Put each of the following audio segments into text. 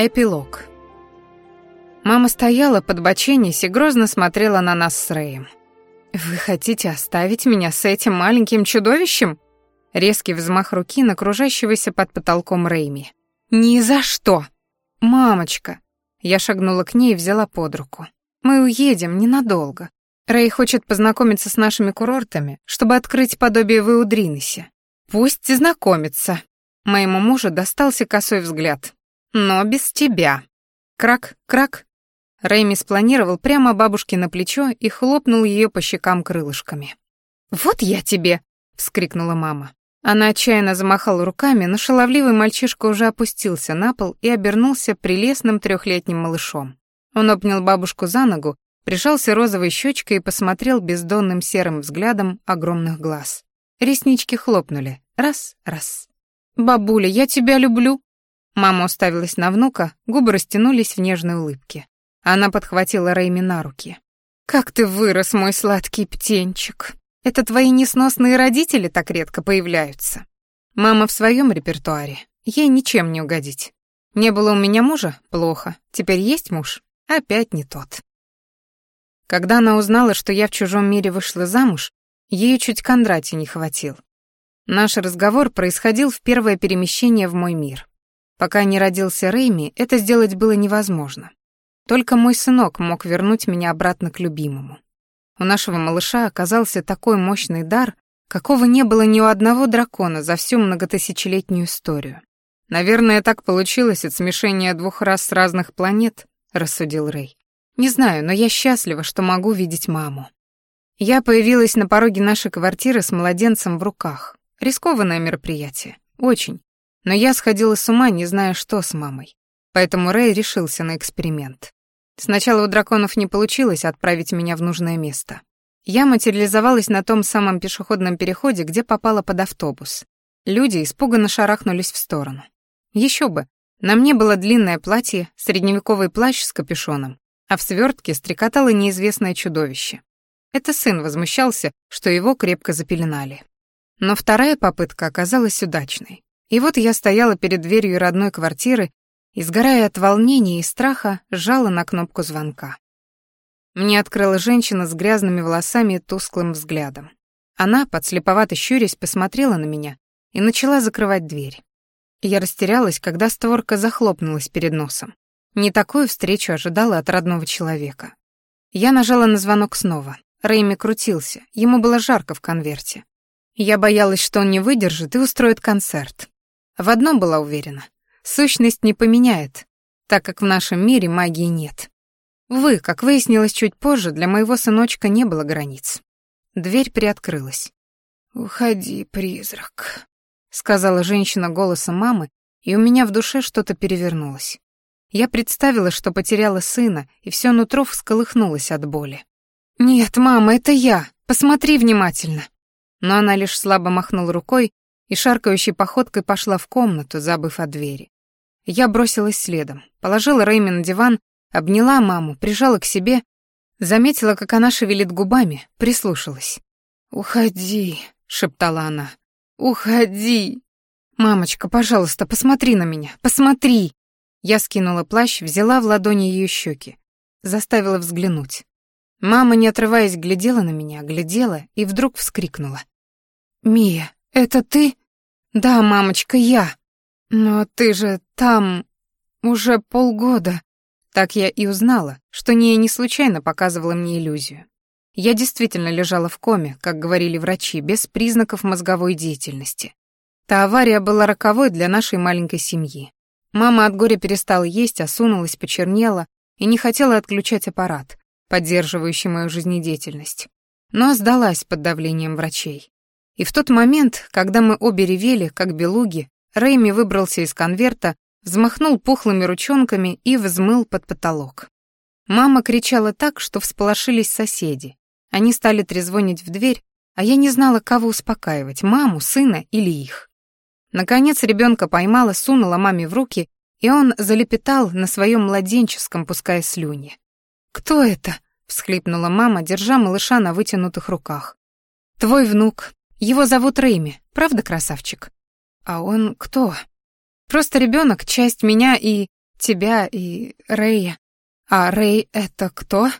Эпилог. Мама стояла под боченись и грозно смотрела на нас с Рэем. «Вы хотите оставить меня с этим маленьким чудовищем?» Резкий взмах руки на кружащегося под потолком Рэйми. «Ни за что!» «Мамочка!» Я шагнула к ней и взяла под руку. «Мы уедем ненадолго. Рэй хочет познакомиться с нашими курортами, чтобы открыть подобие в. Пусть знакомится». Моему мужу достался косой взгляд, но без тебя. Крак, крак. Рэйми спланировал прямо бабушке на плечо и хлопнул ее по щекам крылышками. «Вот я тебе!» — вскрикнула мама. Она отчаянно замахала руками, но шаловливый мальчишка уже опустился на пол и обернулся прелестным трехлетним малышом. Он обнял бабушку за ногу, прижался розовой щечкой и посмотрел бездонным серым взглядом огромных глаз. Реснички хлопнули. Раз, раз. «Бабуля, я тебя люблю!» Мама уставилась на внука, губы растянулись в нежной улыбке. Она подхватила Рэйми на руки. «Как ты вырос, мой сладкий птенчик! Это твои несносные родители так редко появляются. Мама в своем репертуаре, ей ничем не угодить. Не было у меня мужа? Плохо. Теперь есть муж? Опять не тот». Когда она узнала, что я в чужом мире вышла замуж, ей чуть Кондрати не хватил. Наш разговор происходил в первое перемещение в мой мир. Пока не родился Рэйми, это сделать было невозможно. Только мой сынок мог вернуть меня обратно к любимому. У нашего малыша оказался такой мощный дар, какого не было ни у одного дракона за всю многотысячелетнюю историю. Наверное, так получилось от смешения двух рас разных планет, рассудил Рэй. Не знаю, но я счастлива, что могу видеть маму. Я появилась на пороге нашей квартиры с младенцем в руках. Рискованное мероприятие. Очень но я сходила с ума, не зная, что с мамой. Поэтому Рэй решился на эксперимент. Сначала у драконов не получилось отправить меня в нужное место. Я материализовалась на том самом пешеходном переходе, где попала под автобус. Люди испуганно шарахнулись в сторону. Еще бы, на мне было длинное платье, средневековый плащ с капюшоном, а в свертке стрекотало неизвестное чудовище. Это сын возмущался, что его крепко запеленали. Но вторая попытка оказалась удачной. И вот я стояла перед дверью родной квартиры и, сгорая от волнения и страха, сжала на кнопку звонка. Мне открыла женщина с грязными волосами и тусклым взглядом. Она, подслеповато щурясь, посмотрела на меня и начала закрывать дверь. Я растерялась, когда створка захлопнулась перед носом. Не такую встречу ожидала от родного человека. Я нажала на звонок снова. Рэйми крутился, ему было жарко в конверте. Я боялась, что он не выдержит и устроит концерт. В одном была уверена. Сущность не поменяет, так как в нашем мире магии нет. Вы, как выяснилось чуть позже, для моего сыночка не было границ. Дверь приоткрылась. «Уходи, призрак», — сказала женщина голосом мамы, и у меня в душе что-то перевернулось. Я представила, что потеряла сына, и все нутро всколыхнулось от боли. «Нет, мама, это я. Посмотри внимательно». Но она лишь слабо махнула рукой, и шаркающей походкой пошла в комнату, забыв о двери. Я бросилась следом, положила Рэйми на диван, обняла маму, прижала к себе, заметила, как она шевелит губами, прислушалась. «Уходи», — шептала она, — «уходи». «Мамочка, пожалуйста, посмотри на меня, посмотри!» Я скинула плащ, взяла в ладони ее щеки, заставила взглянуть. Мама, не отрываясь, глядела на меня, глядела и вдруг вскрикнула. «Мия, это ты?» «Да, мамочка, я. Но ты же там уже полгода». Так я и узнала, что Ния не случайно показывала мне иллюзию. Я действительно лежала в коме, как говорили врачи, без признаков мозговой деятельности. Та авария была роковой для нашей маленькой семьи. Мама от горя перестала есть, осунулась, почернела и не хотела отключать аппарат, поддерживающий мою жизнедеятельность. Но сдалась под давлением врачей. И в тот момент, когда мы обе ревели, как белуги, Рэйми выбрался из конверта, взмахнул пухлыми ручонками и взмыл под потолок. Мама кричала так, что всполошились соседи. Они стали трезвонить в дверь, а я не знала, кого успокаивать, маму, сына или их. Наконец ребенка поймала, сунула маме в руки, и он залепетал на своем младенческом, пуская слюни. «Кто это?» — всхлипнула мама, держа малыша на вытянутых руках. «Твой внук. Его зовут Рэйми, правда, красавчик? А он кто? Просто ребенок, часть меня и... тебя и Рэя. А Рэй — это кто?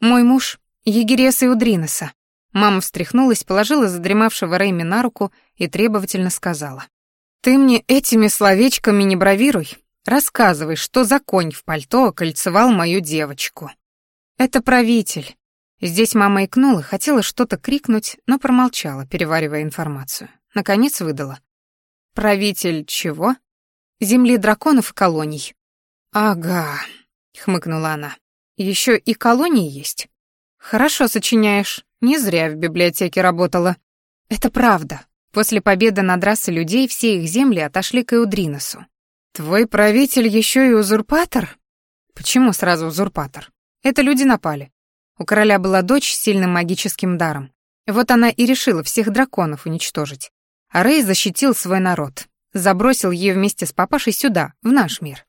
Мой муж — Егерес и Удриноса. Мама встряхнулась, положила задремавшего Рэйми на руку и требовательно сказала. «Ты мне этими словечками не бравируй. Рассказывай, что за конь в пальто окольцевал мою девочку». «Это правитель». Здесь мама икнула, хотела что-то крикнуть, но промолчала, переваривая информацию. Наконец выдала. «Правитель чего?» «Земли драконов и колоний». «Ага», — хмыкнула она. «Еще и колонии есть?» «Хорошо сочиняешь. Не зря в библиотеке работала». «Это правда. После победы над расой людей все их земли отошли к Эудриносу. Твой правитель еще и узурпатор? Почему сразу узурпатор? Это люди напали. У короля была дочь с сильным магическим даром. Вот она и решила всех драконов уничтожить. А Рэй защитил свой народ. Забросил ее вместе с папашей сюда, в наш мир.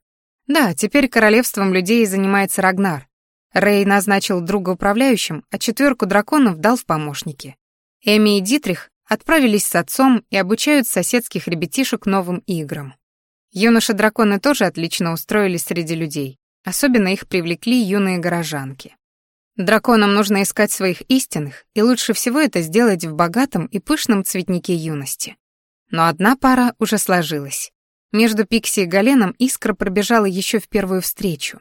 Да, теперь королевством людей занимается Рагнар. Рэй назначил друга управляющим, а четверку драконов дал в помощники. Эми и Дитрих отправились с отцом и обучают соседских ребятишек новым играм. Юноши-драконы тоже отлично устроились среди людей. Особенно их привлекли юные горожанки. Драконам нужно искать своих истинных, и лучше всего это сделать в богатом и пышном цветнике юности. Но одна пара уже сложилась. Между Пикси и Галеном искра пробежала еще в первую встречу.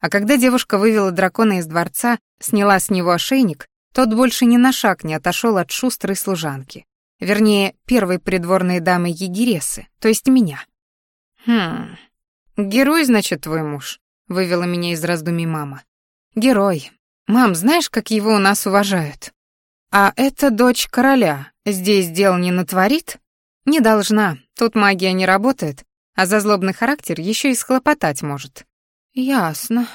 А когда девушка вывела дракона из дворца, сняла с него ошейник, тот больше ни на шаг не отошел от шустрой служанки. Вернее, первой придворной дамы Егересы, то есть меня. «Хм... Герой, значит, твой муж?» — вывела меня из раздумий мама. «Герой. Мам, знаешь, как его у нас уважают? А эта дочь короля здесь дел не натворит? Не должна, тут магия не работает, а за злобный характер еще и схлопотать может». «Ясно».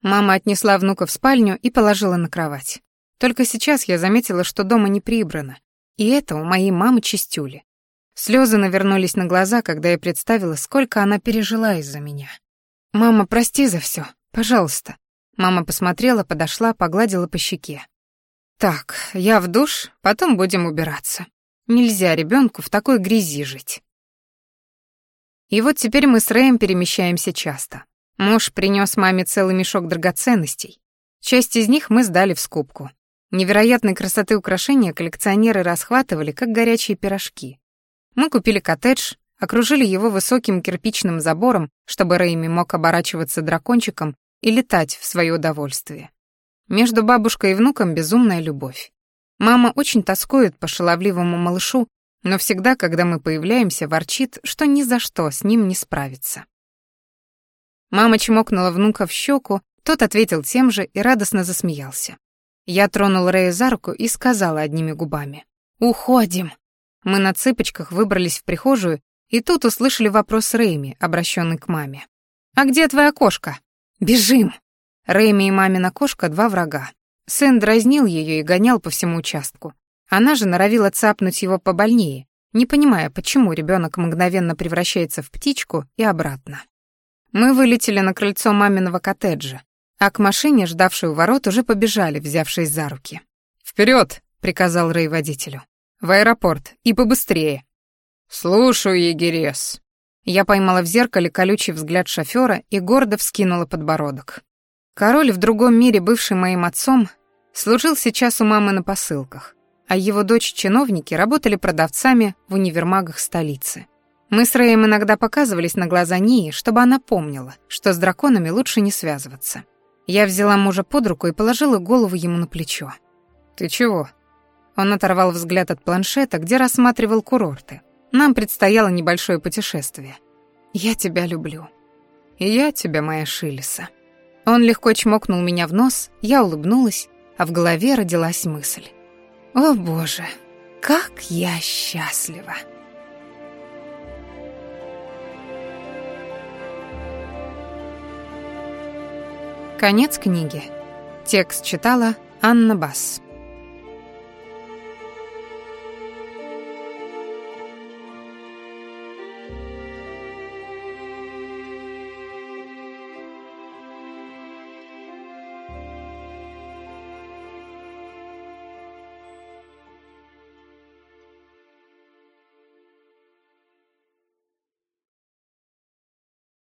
Мама отнесла внука в спальню и положила на кровать. Только сейчас я заметила, что дома не прибрано, и это у моей мамы чистюли. Слезы навернулись на глаза, когда я представила, сколько она пережила из-за меня. «Мама, прости за все, пожалуйста». Мама посмотрела, подошла, погладила по щеке. «Так, я в душ, потом будем убираться. Нельзя ребенку в такой грязи жить». И вот теперь мы с Рэем перемещаемся часто. Муж принес маме целый мешок драгоценностей. Часть из них мы сдали в скупку. Невероятной красоты украшения коллекционеры расхватывали, как горячие пирожки. Мы купили коттедж, окружили его высоким кирпичным забором, чтобы Рэйми мог оборачиваться дракончиком и летать в свое удовольствие. Между бабушкой и внуком безумная любовь. Мама очень тоскует по шаловливому малышу, но всегда, когда мы появляемся, ворчит, что ни за что с ним не справится. Мама чмокнула внука в щеку, тот ответил тем же и радостно засмеялся. Я тронул Рэя за руку и сказала одними губами. «Уходим». Мы на цыпочках выбрались в прихожую, и тут услышали вопрос Рэйми, обращенный к маме. «А где твоя кошка?» «Бежим!» Рэйми и мамина кошка — два врага. Сын дразнил ее и гонял по всему участку. Она же норовила цапнуть его побольнее, не понимая, почему ребенок мгновенно превращается в птичку и обратно. Мы вылетели на крыльцо маминого коттеджа, а к машине, ждавшей у ворот, уже побежали, взявшись за руки. «Вперед!» — приказал Рэй водителю. «В аэропорт. И побыстрее». «Слушаю, егерес». Я поймала в зеркале колючий взгляд шофера и гордо вскинула подбородок. Король в другом мире, бывший моим отцом, служил сейчас у мамы на посылках, а его дочь-чиновники работали продавцами в универмагах столицы. Мы с Рэем иногда показывались на глаза Нии, чтобы она помнила, что с драконами лучше не связываться. Я взяла мужа под руку и положила голову ему на плечо. «Ты чего?» Он оторвал взгляд от планшета, где рассматривал курорты. Нам предстояло небольшое путешествие. «Я тебя люблю». «И я тебя, моя Шилиса». Он легко чмокнул меня в нос, я улыбнулась, а в голове родилась мысль. «О боже, как я счастлива!» Конец книги. Текст читала Анна Басс.